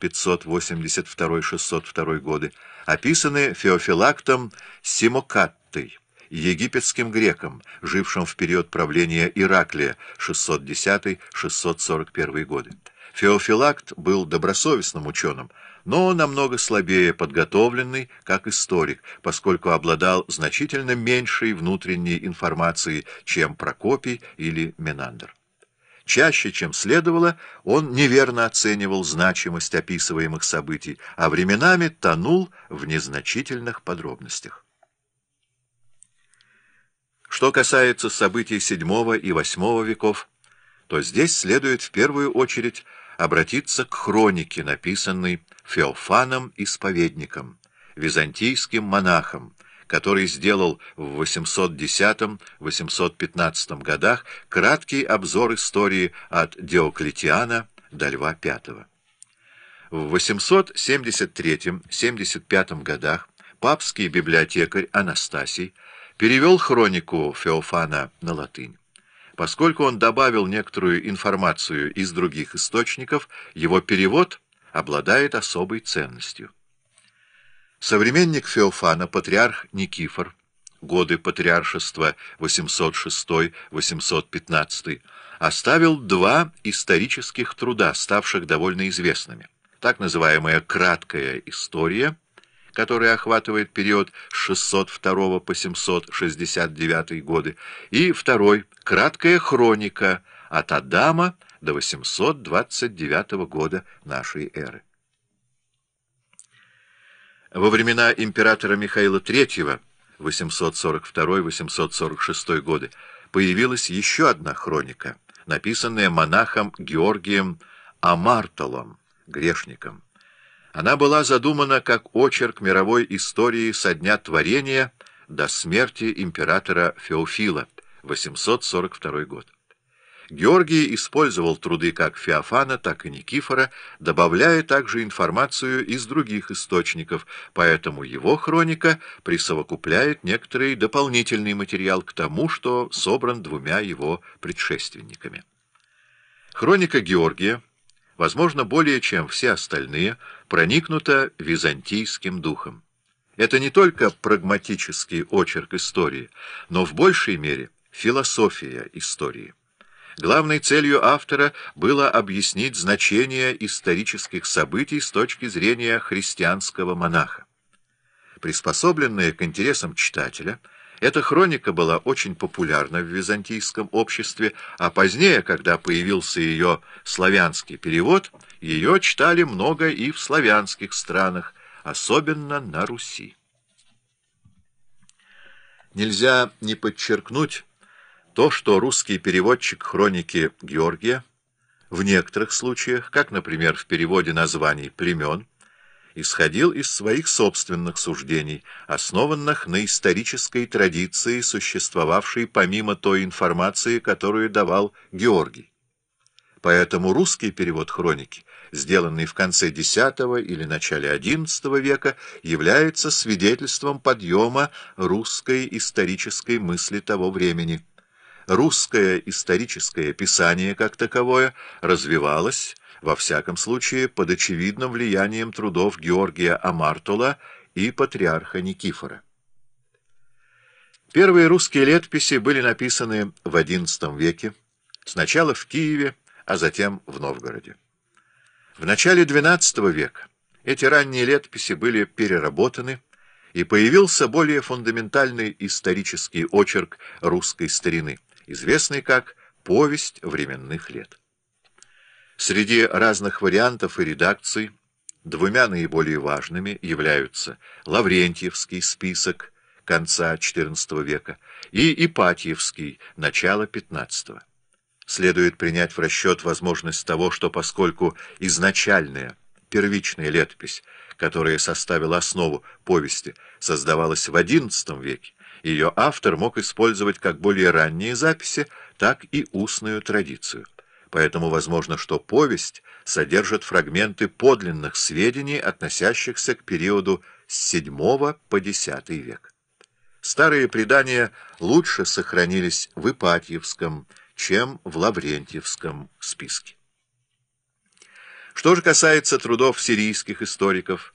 582-602 годы, описаны Феофилактом Симокаттой, египетским греком, жившим в период правления Ираклия 610-641 годы. Феофилакт был добросовестным ученым, но намного слабее подготовленный, как историк, поскольку обладал значительно меньшей внутренней информацией, чем Прокопий или Менандр. Чаще, чем следовало, он неверно оценивал значимость описываемых событий, а временами тонул в незначительных подробностях. Что касается событий VII и VIII веков, то здесь следует в первую очередь обратиться к хронике, написанной Феофаном Исповедником, византийским монахом, который сделал в 810-815 годах краткий обзор истории от Диоклетиана до Льва V. В 873-75 годах папский библиотекарь Анастасий перевел хронику Феофана на латынь. Поскольку он добавил некоторую информацию из других источников, его перевод обладает особой ценностью. Современник Феофана, патриарх Никифор, годы патриаршества 806-815, оставил два исторических труда, ставших довольно известными. Так называемая «краткая история» который охватывает период с 602 по 769 годы, и второй — краткая хроника от Адама до 829 года нашей эры. Во времена императора Михаила III, 842-846 годы, появилась еще одна хроника, написанная монахом Георгием Амартолом, грешником. Она была задумана как очерк мировой истории со дня творения до смерти императора Феофила, 842 год. Георгий использовал труды как Феофана, так и Никифора, добавляя также информацию из других источников, поэтому его хроника присовокупляет некоторый дополнительный материал к тому, что собран двумя его предшественниками. Хроника Георгия возможно, более чем все остальные, проникнута византийским духом. Это не только прагматический очерк истории, но в большей мере философия истории. Главной целью автора было объяснить значение исторических событий с точки зрения христианского монаха. Приспособленная к интересам читателя – эта хроника была очень популярна в византийском обществе, а позднее, когда появился ее славянский перевод, ее читали много и в славянских странах, особенно на Руси. Нельзя не подчеркнуть то, что русский переводчик хроники Георгия в некоторых случаях, как, например, в переводе названий племен, исходил из своих собственных суждений, основанных на исторической традиции, существовавшей помимо той информации, которую давал Георгий. Поэтому русский перевод хроники, сделанный в конце X или начале XI века, является свидетельством подъема русской исторической мысли того времени. Русское историческое писание как таковое развивалось во всяком случае под очевидным влиянием трудов Георгия Амартула и патриарха Никифора. Первые русские летописи были написаны в XI веке, сначала в Киеве, а затем в Новгороде. В начале XII века эти ранние летописи были переработаны, и появился более фундаментальный исторический очерк русской старины, известный как «Повесть временных лет». Среди разных вариантов и редакций двумя наиболее важными являются Лаврентьевский список конца XIV века и Ипатьевский начало XV. Следует принять в расчет возможность того, что поскольку изначальная, первичная летопись, которая составила основу повести, создавалась в XI веке, ее автор мог использовать как более ранние записи, так и устную традицию поэтому возможно, что повесть содержит фрагменты подлинных сведений, относящихся к периоду с VII по X век. Старые предания лучше сохранились в Ипатьевском, чем в Лаврентьевском списке. Что же касается трудов сирийских историков,